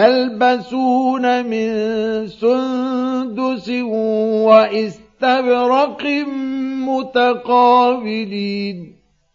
يلبسون من سندس واستبرق متقابلين.